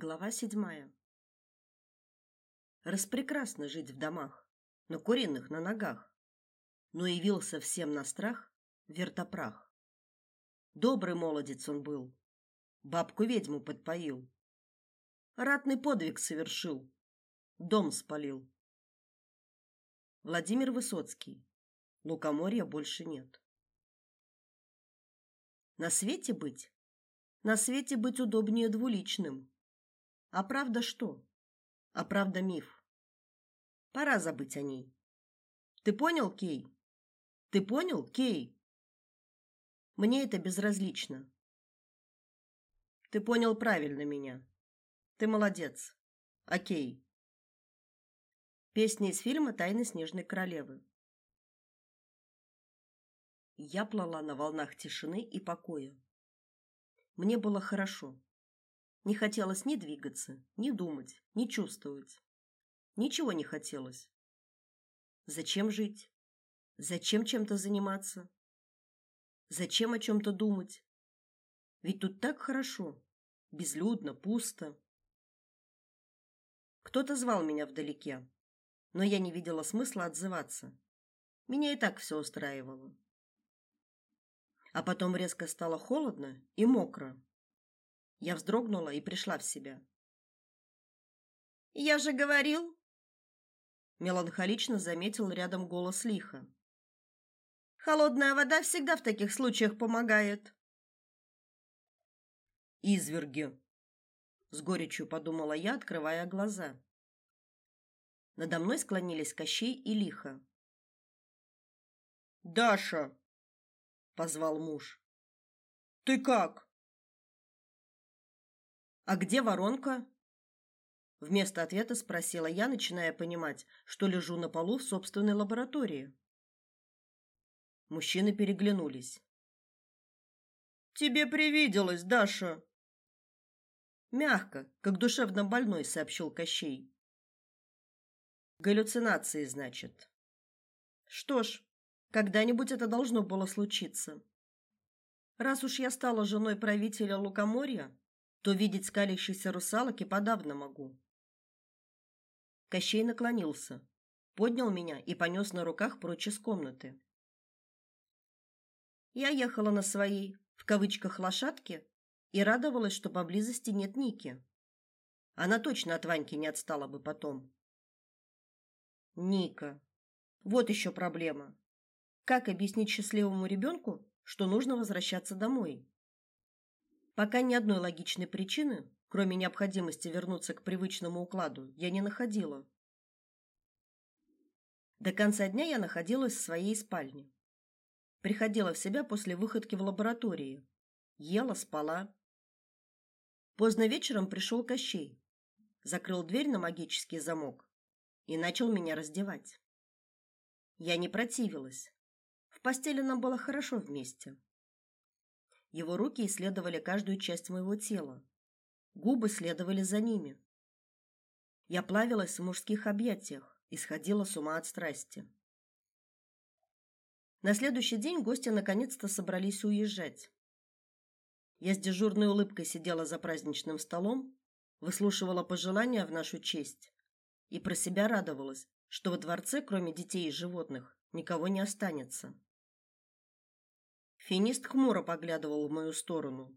Глава седьмая. Распрекрасно жить в домах, на куриных на ногах, но явился всем на страх вертопрах. Добрый молодец он был, бабку-ведьму подпоил, ратный подвиг совершил, дом спалил. Владимир Высоцкий. Лукоморья больше нет. На свете быть, на свете быть удобнее двуличным а правда что? А правда миф. Пора забыть о ней. Ты понял, Кей? Ты понял, Кей? Мне это безразлично. Ты понял правильно меня. Ты молодец. Окей. Песня из фильма Тайны снежной королевы. Я плыла на волнах тишины и покоя. Мне было хорошо. Не хотелось ни двигаться, ни думать, ни чувствовать. Ничего не хотелось. Зачем жить? Зачем чем-то заниматься? Зачем о чем то думать? Ведь тут так хорошо, безлюдно, пусто. Кто-то звал меня вдалеке, но я не видела смысла отзываться. Меня и так все устраивало. А потом резко стало холодно и мокро. Я вздрогнула и пришла в себя. Я же говорил, меланхолично заметил рядом голос Лиха. Холодная вода всегда в таких случаях помогает. Изверги, с горечью подумала я, открывая глаза. Надо мной склонились Кощей и Лиха. Даша, позвал муж. Ты как? А где воронка? Вместо ответа спросила я, начиная понимать, что лежу на полу в собственной лаборатории. Мужчины переглянулись. Тебе привиделось, Даша. Мягко, как душевно больной, сообщил Кощей. Галлюцинации, значит. Что ж, когда-нибудь это должно было случиться. Раз уж я стала женой правителя Лукоморья, то видеть скалящихся русалок и подавно могу. Кощей наклонился, поднял меня и понес на руках прочь из комнаты. Я ехала на своей, в кавычках, лошадке и радовалась, что поблизости нет Ники. Она точно от Ваньки не отстала бы потом. Ника. Вот еще проблема. Как объяснить счастливому ребенку, что нужно возвращаться домой? Пока ни одной логичной причины, кроме необходимости вернуться к привычному укладу, я не находила. До конца дня я находилась в своей спальне. Приходила в себя после выходки в лаборатории. Ела, спала. Поздно вечером пришел Кощей. Закрыл дверь на магический замок и начал меня раздевать. Я не противилась. В постели нам было хорошо вместе. Его руки исследовали каждую часть моего тела. Губы следовали за ними. Я плавилась в мужских объятиях и сходила с ума от страсти. На следующий день гости наконец-то собрались уезжать. Я с дежурной улыбкой сидела за праздничным столом, выслушивала пожелания в нашу честь и про себя радовалась, что во дворце, кроме детей и животных, никого не останется. Финист хмуро поглядывал в мою сторону.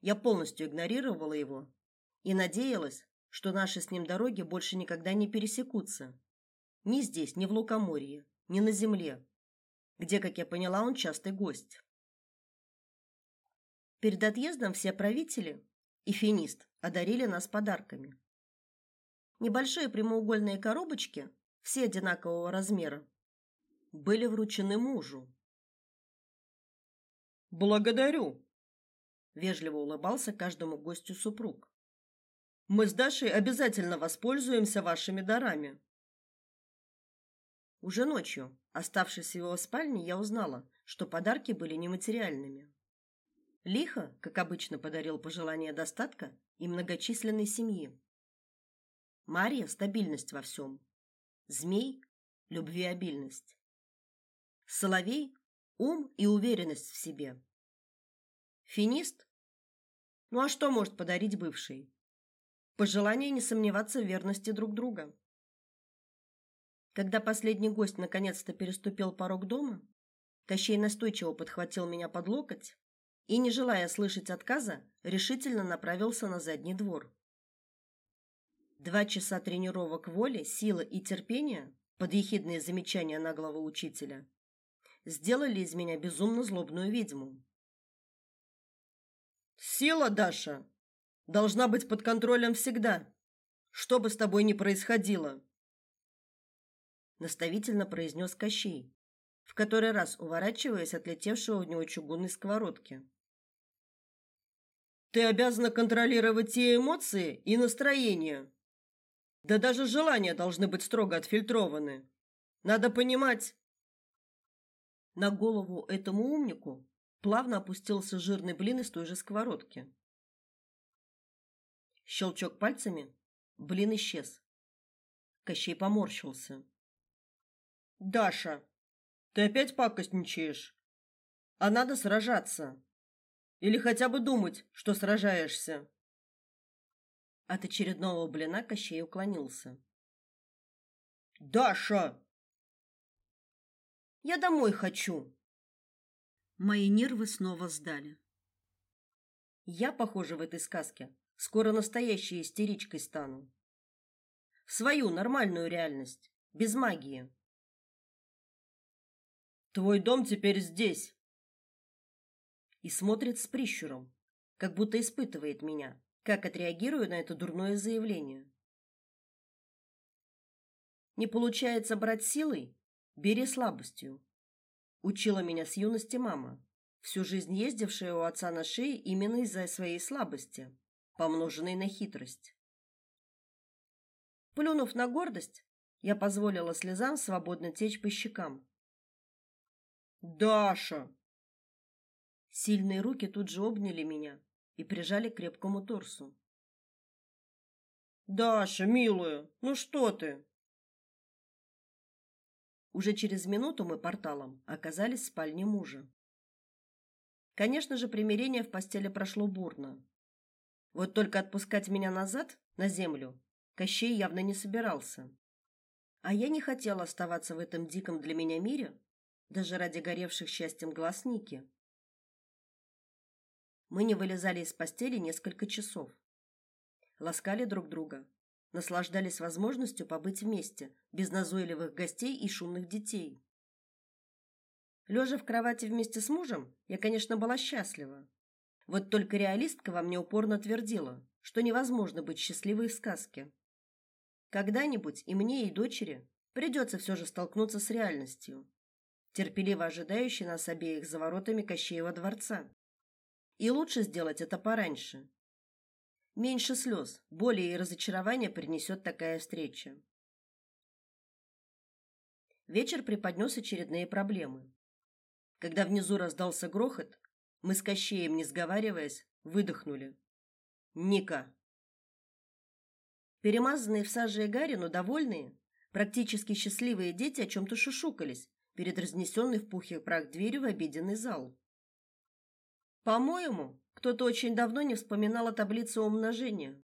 Я полностью игнорировала его и надеялась, что наши с ним дороги больше никогда не пересекутся. Ни здесь, ни в Лукоморье, ни на земле, где, как я поняла, он частый гость. Перед отъездом все правители и финист одарили нас подарками. Небольшие прямоугольные коробочки, все одинакового размера, были вручены мужу. Благодарю, вежливо улыбался каждому гостю супруг. Мы с Дашей обязательно воспользуемся вашими дарами. Уже ночью, оставшись в его спальне, я узнала, что подарки были нематериальными. Лихо, как обычно, подарил пожелание достатка и многочисленной семьи. Мария стабильность во всем. Змей любвеобильность. Соловей ум и уверенность в себе. Финист? Ну а что может подарить бывший? Пожелание не сомневаться в верности друг друга. Когда последний гость наконец-то переступил порог дома, Кощей настойчиво подхватил меня под локоть и, не желая слышать отказа, решительно направился на задний двор. Два часа тренировок воли, силы и терпения под ехидные замечания наглого учителя сделали из меня безумно злобную ведьму. Сила, Даша, должна быть под контролем всегда, что бы с тобой ни происходило, наставительно произнес Кощей, в который раз уворачиваясь от летевшего в него чугунной сковородки. Ты обязана контролировать и эмоции, и настроение. Да даже желания должны быть строго отфильтрованы. Надо понимать. На голову этому умнику плавно опустился жирный блин из той же сковородки. Щелчок пальцами, блин исчез. Кощей поморщился. Даша, ты опять пакостничаешь. А надо сражаться. Или хотя бы думать, что сражаешься. От очередного блина Кощей уклонился. Даша, я домой хочу. Мои нервы снова сдали. Я, похоже, в этой сказке скоро настоящей истеричкой стану. В свою нормальную реальность, без магии. Твой дом теперь здесь. И смотрит с прищуром, как будто испытывает меня как отреагирую на это дурное заявление. Не получается брать силой, бери слабостью. Учила меня с юности мама, всю жизнь ездившая у отца на шее именно из-за своей слабости, помноженной на хитрость. Плюнув на гордость, я позволила слезам свободно течь по щекам. Даша. Сильные руки тут же обняли меня, и прижали к крепкому торсу. Даша, милая, ну что ты? Уже через минуту мы порталом оказались в спальне мужа. Конечно же, примирение в постели прошло бурно. Вот только отпускать меня назад, на землю, Кощей явно не собирался. А я не хотела оставаться в этом диком для меня мире, даже ради горевших счастьем глаз Ники. Мы не вылезали из постели несколько часов. Ласкали друг друга, наслаждались возможностью побыть вместе, без назойливых гостей и шумных детей. Лежа в кровати вместе с мужем, я, конечно, была счастлива. Вот только реалистка во мне упорно твердила, что невозможно быть счастливой в сказке. Когда-нибудь и мне, и дочери придется все же столкнуться с реальностью, терпеливо ожидающей нас обеих за воротами Кощеева дворца. И лучше сделать это пораньше. Меньше слез, боли и разочарования принесет такая встреча. Вечер преподнес очередные проблемы. Когда внизу раздался грохот, мы с Кощеем, не сговариваясь, выдохнули. Ника. Перемазанные в саже и гаре, но довольные, практически счастливые дети о чем то шушукались перед разнесенной в пух и прах дверью в обеденный зал. По-моему, кто-то очень давно не вспоминал о таблице умножения.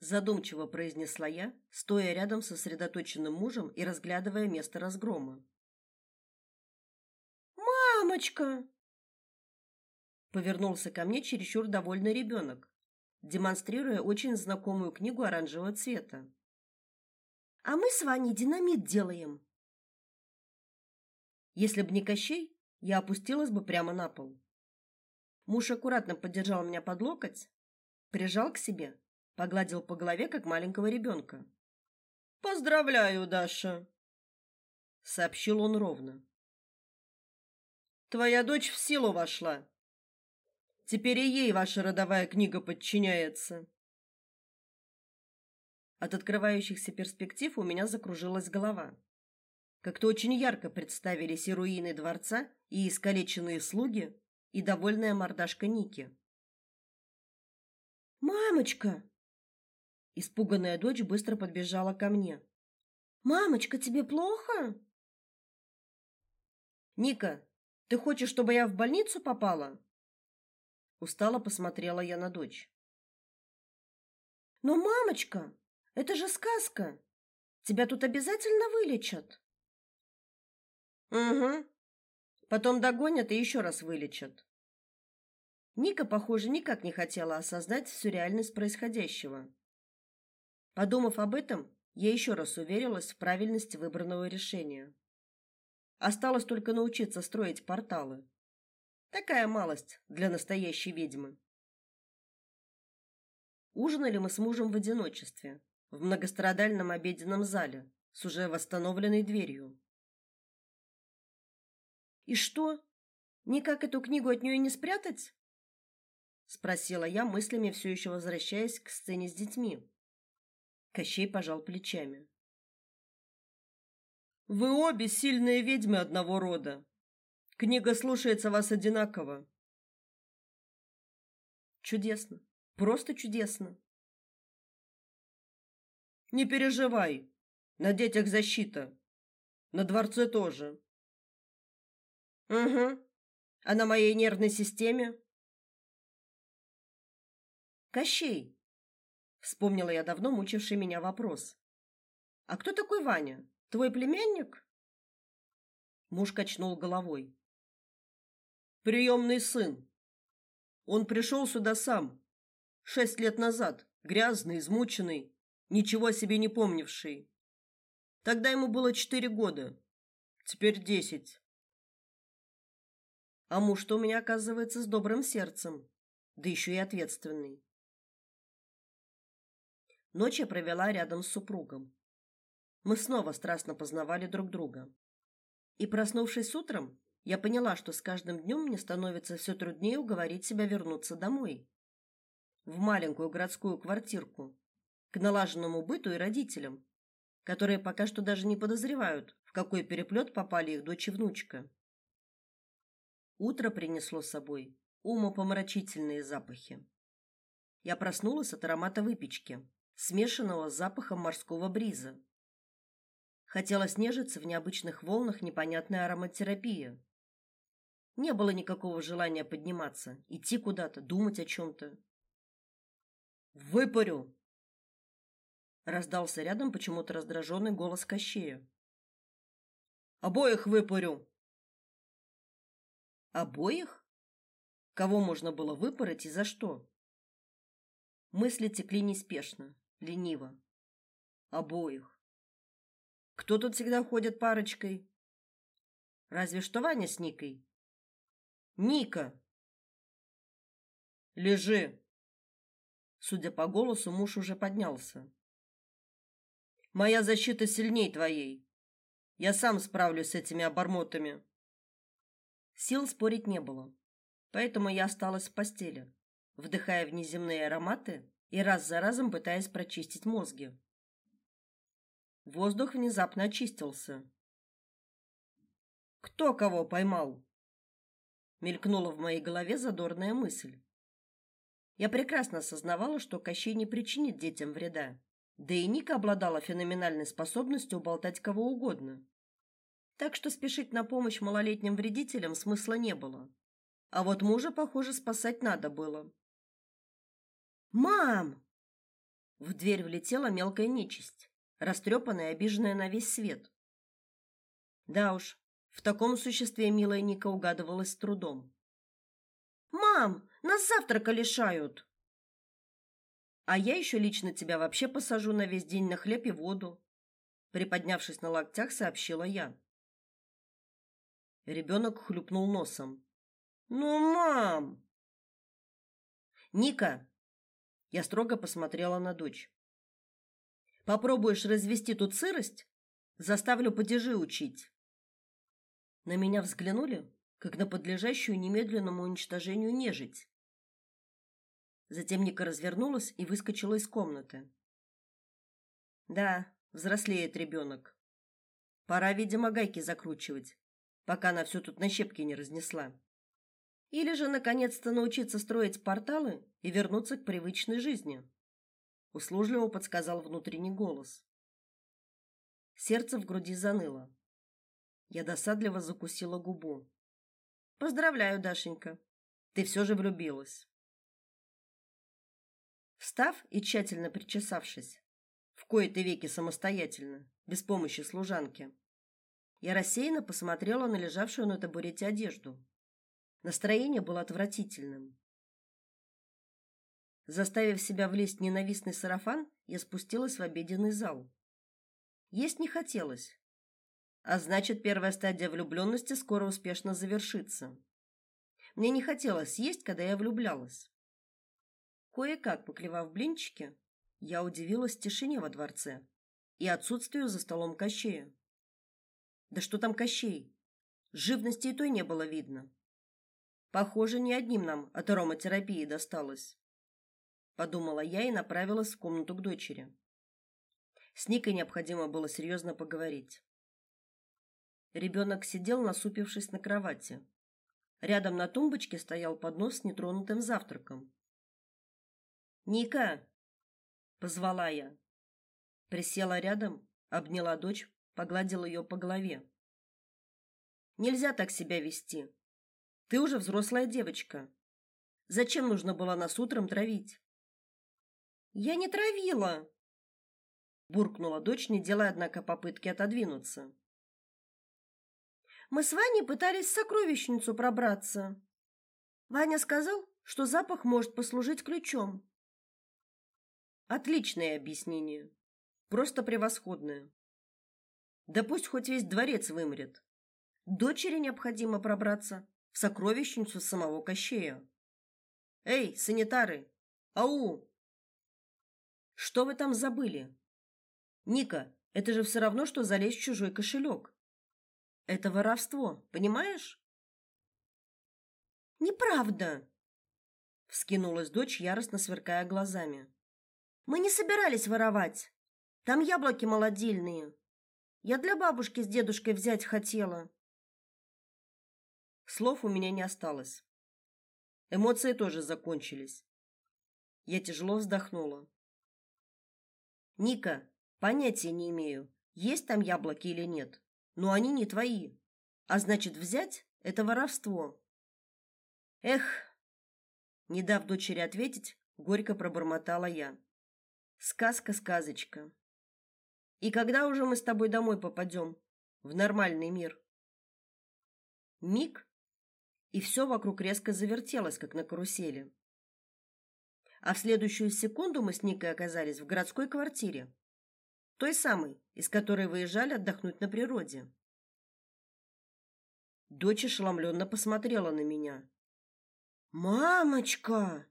Задумчиво произнесла я, стоя рядом со сосредоточенным мужем и разглядывая место разгрома. Мамочка! Повернулся ко мне чересчур довольный ребенок, демонстрируя очень знакомую книгу оранжевого цвета. А мы с Ваней динамит делаем. Если б не Кощей, я опустилась бы прямо на пол. Муж аккуратно поддержал меня под локоть, прижал к себе, погладил по голове, как маленького ребенка. Поздравляю, Даша, сообщил он ровно. Твоя дочь в силу вошла. Теперь и ей ваша родовая книга подчиняется. От открывающихся перспектив у меня закружилась голова. Как-то очень ярко представились и руины дворца, и искалеченные слуги, и довольная мордашка Ники. Мамочка, испуганная дочь быстро подбежала ко мне. Мамочка, тебе плохо? Ника, ты хочешь, чтобы я в больницу попала? Устало посмотрела я на дочь. Но, мамочка, это же сказка. Тебя тут обязательно вылечат. Угу. Потом догонят и еще раз вылечат. Ника, похоже, никак не хотела осознать всю реальность происходящего. Подумав об этом, я еще раз уверилась в правильности выбранного решения. Осталось только научиться строить порталы. Такая малость для настоящей ведьмы. Ужинали мы с мужем в одиночестве, в многострадальном обеденном зале, с уже восстановленной дверью. И что? Никак эту книгу от нее не спрятать? спросила я, мыслями все еще возвращаясь к сцене с детьми. Кощей пожал плечами. Вы обе сильные ведьмы одного рода. Книга слушается вас одинаково. Чудесно. Просто чудесно. Не переживай. На детях защита. На дворце тоже. Угу. А на моей нервной системе? Кощей. Вспомнила я давно мучивший меня вопрос. А кто такой Ваня? Твой племянник? Муж качнул головой. Приемный сын. Он пришел сюда сам. Шесть лет назад, грязный, измученный, ничего о себе не помнивший. Тогда ему было четыре года. Теперь десять. А муж-то у меня, оказывается, с добрым сердцем, да еще и ответственный. Ночь я провела рядом с супругом. Мы снова страстно познавали друг друга. И проснувшись утром, я поняла, что с каждым днем мне становится все труднее уговорить себя вернуться домой. В маленькую городскую квартирку, к налаженному быту и родителям, которые пока что даже не подозревают, в какой переплет попали их дочь и внучка. Утро принесло с собой умопомрачительные запахи. Я проснулась от аромата выпечки, смешанного с запахом морского бриза. Хотелось нежиться в необычных волнах непонятной ароматерапии. Не было никакого желания подниматься, идти куда-то, думать о чем то Выпарю. Раздался рядом почему-то раздраженный голос Кощея. Обоих выпарю. Обоих? Кого можно было выпороть и за что? Мысли текли неспешно, лениво. Обоих. Кто тут всегда ходит парочкой? Разве что Ваня с Никой. Ника. Лежи. Судя по голосу, муж уже поднялся. Моя защита сильней твоей. Я сам справлюсь с этими обормотами. Сил спорить не было, поэтому я осталась в постели, вдыхая внеземные ароматы и раз за разом пытаясь прочистить мозги. Воздух внезапно очистился. Кто кого поймал? Мелькнула в моей голове задорная мысль. Я прекрасно осознавала, что Кощей не причинит детям вреда. Да и Ника обладала феноменальной способностью уболтать кого угодно. Так что спешить на помощь малолетним вредителям смысла не было. А вот мужа, похоже, спасать надо было. Мам! В дверь влетела мелкая нечисть, растрепанная и обиженная на весь свет. Да уж, в таком существе милая Ника угадывалась с трудом. Мам, нас завтрака лишают. А я еще лично тебя вообще посажу на весь день на хлеб и воду, приподнявшись на локтях, сообщила я. Ребенок хлюпнул носом. Ну, мам. Ника, я строго посмотрела на дочь. Попробуешь развести тут сырость, заставлю падежи учить. На меня взглянули, как на подлежащую немедленному уничтожению нежить. Затем Ника развернулась и выскочила из комнаты. Да, взрослеет ребенок. Пора, видимо, гайки закручивать, пока она все тут на щепки не разнесла. Или же наконец-то научиться строить порталы и вернуться к привычной жизни. Услужливо подсказал внутренний голос. Сердце в груди заныло. Я досадливо закусила губу. Поздравляю, Дашенька. Ты все же влюбилась. Встав и тщательно причесавшись, в кои-то веки самостоятельно, без помощи служанки, я рассеянно посмотрела на лежавшую на табурете одежду. Настроение было отвратительным. Заставив себя влезть в ненавистный сарафан, я спустилась в обеденный зал. Есть не хотелось. А значит, первая стадия влюбленности скоро успешно завершится. Мне не хотелось есть, когда я влюблялась. Кое-как поклевав блинчики, я удивилась тишине во дворце и отсутствию за столом Кощея. Да что там Кощей? Живности и той не было видно. Похоже, не одним нам от ароматерапии досталось подумала я и направилась в комнату к дочери. С Никой необходимо было серьезно поговорить. Ребенок сидел, насупившись на кровати. Рядом на тумбочке стоял поднос с нетронутым завтраком. "Ника", позвала я. Присела рядом, обняла дочь, погладила ее по голове. Нельзя так себя вести. Ты уже взрослая девочка. Зачем нужно было нас утром травить? Я не травила, буркнула дочь, не делая однако попытки отодвинуться. Мы с Ваней пытались в сокровищницу пробраться. Ваня сказал, что запах может послужить ключом. Отличное объяснение. Просто превосходное. Да пусть хоть весь дворец вымрет. Дочери необходимо пробраться в сокровищницу самого Кощея. Эй, санитары! Ау! Что вы там забыли? Ника, это же все равно что залезть в чужой кошелек. Это воровство, понимаешь? Неправда, вскинулась дочь, яростно сверкая глазами. Мы не собирались воровать. Там яблоки молодильные. Я для бабушки с дедушкой взять хотела. Слов у меня не осталось. Эмоции тоже закончились. Я тяжело вздохнула. Ника, понятия не имею, есть там яблоки или нет, но они не твои. А значит, взять это воровство. Эх, не дав дочери ответить, горько пробормотала я. Сказка-сказочка. И когда уже мы с тобой домой попадем в нормальный мир? Миг, и все вокруг резко завертелось, как на карусели а в следующую секунду мы с Никой оказались в городской квартире, той самой, из которой выезжали отдохнуть на природе. Дочь ошеломленно посмотрела на меня. «Мамочка!»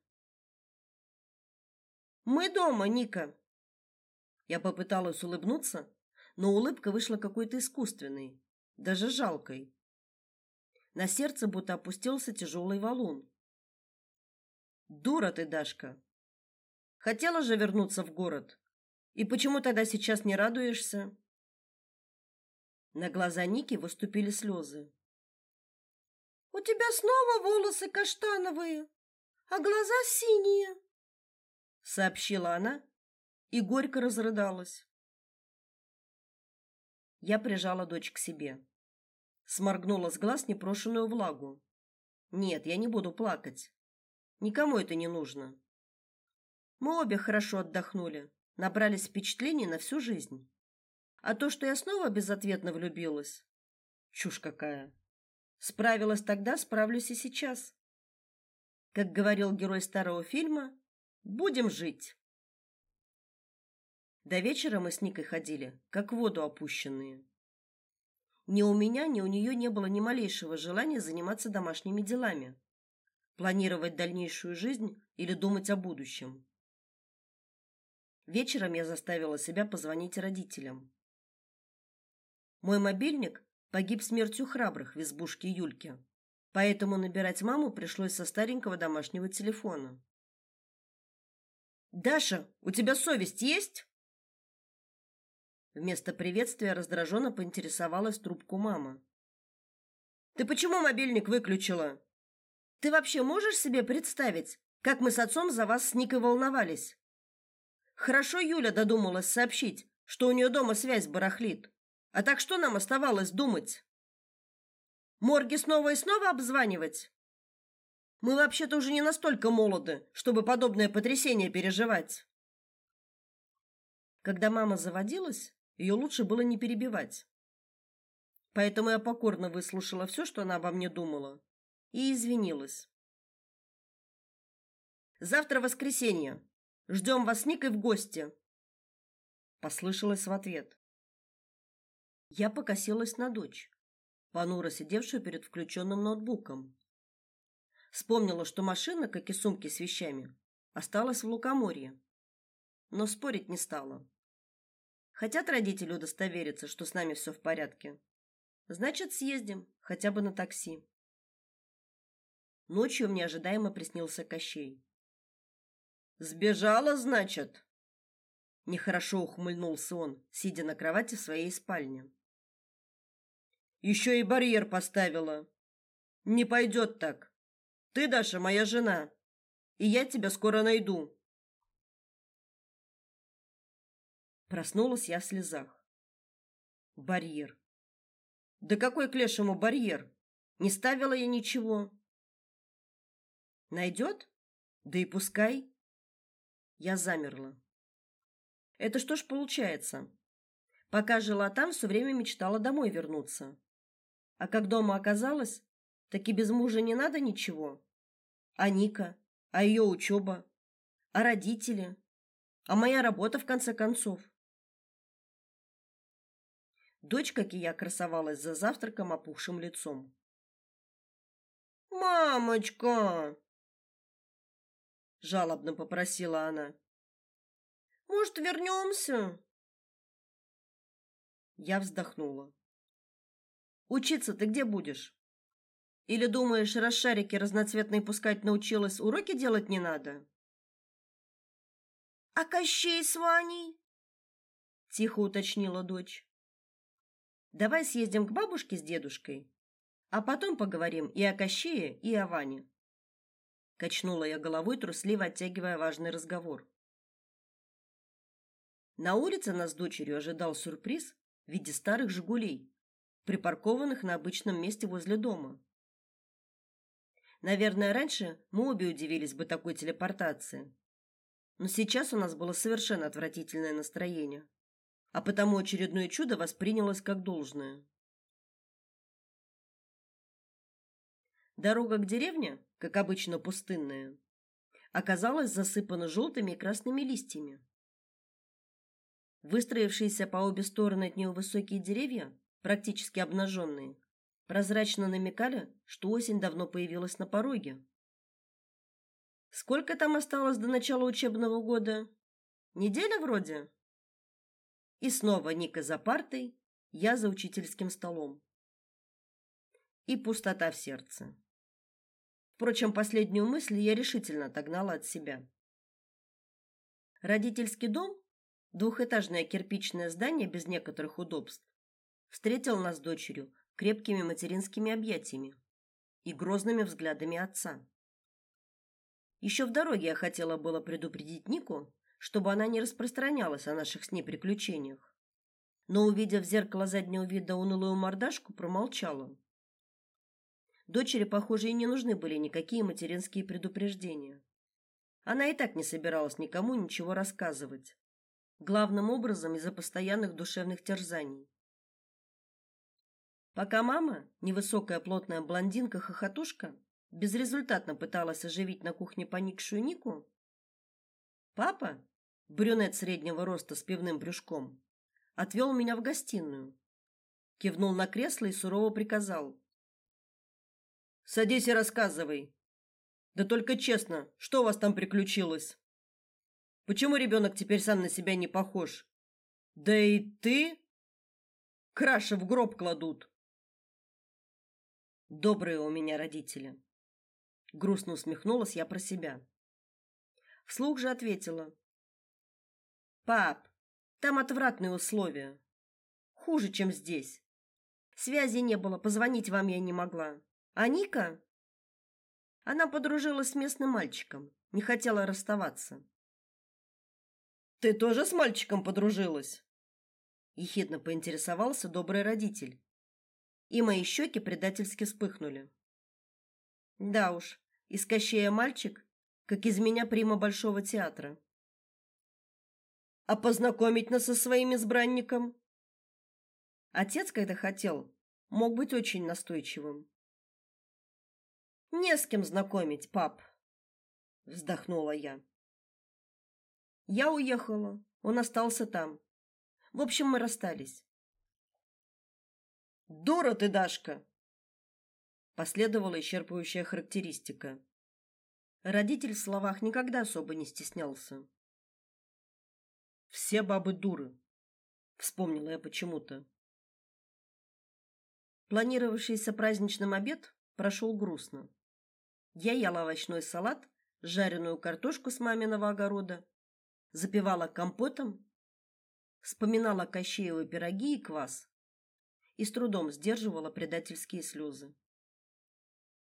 «Мы дома, Ника!» Я попыталась улыбнуться, но улыбка вышла какой-то искусственной, даже жалкой. На сердце будто опустился тяжелый валун. Дура ты, Дашка. Хотела же вернуться в город. И почему тогда сейчас не радуешься? На глаза Ники выступили слезы. У тебя снова волосы каштановые, а глаза синие, сообщила она и горько разрыдалась. Я прижала дочь к себе. Сморгнула с глаз непрошенную влагу. Нет, я не буду плакать. Никому это не нужно. Мы обе хорошо отдохнули, набрались впечатлений на всю жизнь. А то, что я снова безответно влюбилась, чушь какая. Справилась тогда, справлюсь и сейчас. Как говорил герой старого фильма, будем жить. До вечера мы с Никой ходили, как в воду опущенные. Ни у меня, ни у нее не было ни малейшего желания заниматься домашними делами планировать дальнейшую жизнь или думать о будущем. Вечером я заставила себя позвонить родителям. Мой мобильник погиб смертью храбрых в избушке Юльки, поэтому набирать маму пришлось со старенького домашнего телефона. Даша, у тебя совесть есть? Вместо приветствия раздраженно поинтересовалась трубку мама. Ты почему мобильник выключила? Ты вообще можешь себе представить, как мы с отцом за вас с Никой волновались? Хорошо Юля додумалась сообщить, что у нее дома связь барахлит. А так что нам оставалось думать? Морги снова и снова обзванивать? Мы вообще-то уже не настолько молоды, чтобы подобное потрясение переживать. Когда мама заводилась, ее лучше было не перебивать. Поэтому я покорно выслушала все, что она обо мне думала, и извинилась. Завтра воскресенье. Ждем вас с Никой в гости. Послышалось в ответ. Я покосилась на дочь, понуро сидевшую перед включенным ноутбуком. Вспомнила, что машина, как и сумки с вещами, осталась в Лукоморье. Но спорить не стала. Хотят родители удостовериться, что с нами все в порядке. Значит, съездим, хотя бы на такси. Ночью мне ожидаемо приснился Кощей. Сбежала, значит? Нехорошо ухмыльнулся он, сидя на кровати в своей спальне. Еще и барьер поставила. Не пойдет так. Ты, Даша, моя жена, и я тебя скоро найду. Проснулась я в слезах. Барьер. Да какой к лешему барьер? Не ставила я ничего. Найдет? Да и пускай. Я замерла. Это что ж получается? Пока жила там, все время мечтала домой вернуться. А как дома оказалась, так и без мужа не надо ничего. А Ника, а ее учеба, а родители, а моя работа в конце концов. Дочь, как и я, красовалась за завтраком опухшим лицом. Мамочка, жалобно попросила она. Может, вернемся?» Я вздохнула. Учиться ты где будешь? Или думаешь, раз шарики разноцветные пускать научилась, уроки делать не надо? А Кощей с Ваней? Тихо уточнила дочь. Давай съездим к бабушке с дедушкой, а потом поговорим и о Кощее, и о Ване. Качнула я головой, трусливо оттягивая важный разговор. На улице нас с дочерью ожидал сюрприз в виде старых «Жигулей», припаркованных на обычном месте возле дома. Наверное, раньше мы обе удивились бы такой телепортации. Но сейчас у нас было совершенно отвратительное настроение, а потому очередное чудо воспринялось как должное. Дорога к деревне, как обычно пустынная, оказалась засыпана желтыми и красными листьями. Выстроившиеся по обе стороны от нее высокие деревья, практически обнаженные, прозрачно намекали, что осень давно появилась на пороге. Сколько там осталось до начала учебного года? Неделя вроде. И снова Ника за партой, я за учительским столом. И пустота в сердце. Впрочем, последнюю мысль я решительно отогнала от себя. Родительский дом, двухэтажное кирпичное здание без некоторых удобств, встретил нас с дочерью крепкими материнскими объятиями и грозными взглядами отца. Еще в дороге я хотела было предупредить Нику, чтобы она не распространялась о наших с ней приключениях. Но увидев в зеркало заднего вида унылую мордашку, промолчала. Дочери, похоже, и не нужны были никакие материнские предупреждения. Она и так не собиралась никому ничего рассказывать, главным образом из-за постоянных душевных терзаний. Пока мама, невысокая плотная блондинка-хохотушка, безрезультатно пыталась оживить на кухне поникшую Нику, папа, брюнет среднего роста с пивным брюшком, отвел меня в гостиную, кивнул на кресло и сурово приказал: "Садись и рассказывай. Да только честно, что у вас там приключилось? Почему ребенок теперь сам на себя не похож? Да и ты краши в гроб кладут". Добрые у меня родители. Грустно усмехнулась я про себя. Вслух же ответила: Пап, там отвратные условия. Хуже, чем здесь. Связи не было, позвонить вам я не могла. А Ника? Она подружилась с местным мальчиком, не хотела расставаться. Ты тоже с мальчиком подружилась? ехидно поинтересовался добрый родитель и мои щеки предательски вспыхнули. Да уж, Из Кощея мальчик, как из меня прима Большого театра. А познакомить нас со своим избранником? Отец, когда хотел, мог быть очень настойчивым. Не с кем знакомить, пап, вздохнула я. Я уехала, он остался там. В общем, мы расстались. Дура ты, Дашка, последовала исчерпывающая характеристика. Родитель в словах никогда особо не стеснялся. Все бабы дуры, вспомнила я почему-то. Планировавшийся праздничным обед прошел грустно. Я ела овощной салат, жареную картошку с маминого огорода, запивала компотом, вспоминала Кощеевы пироги и квас и с трудом сдерживала предательские слезы.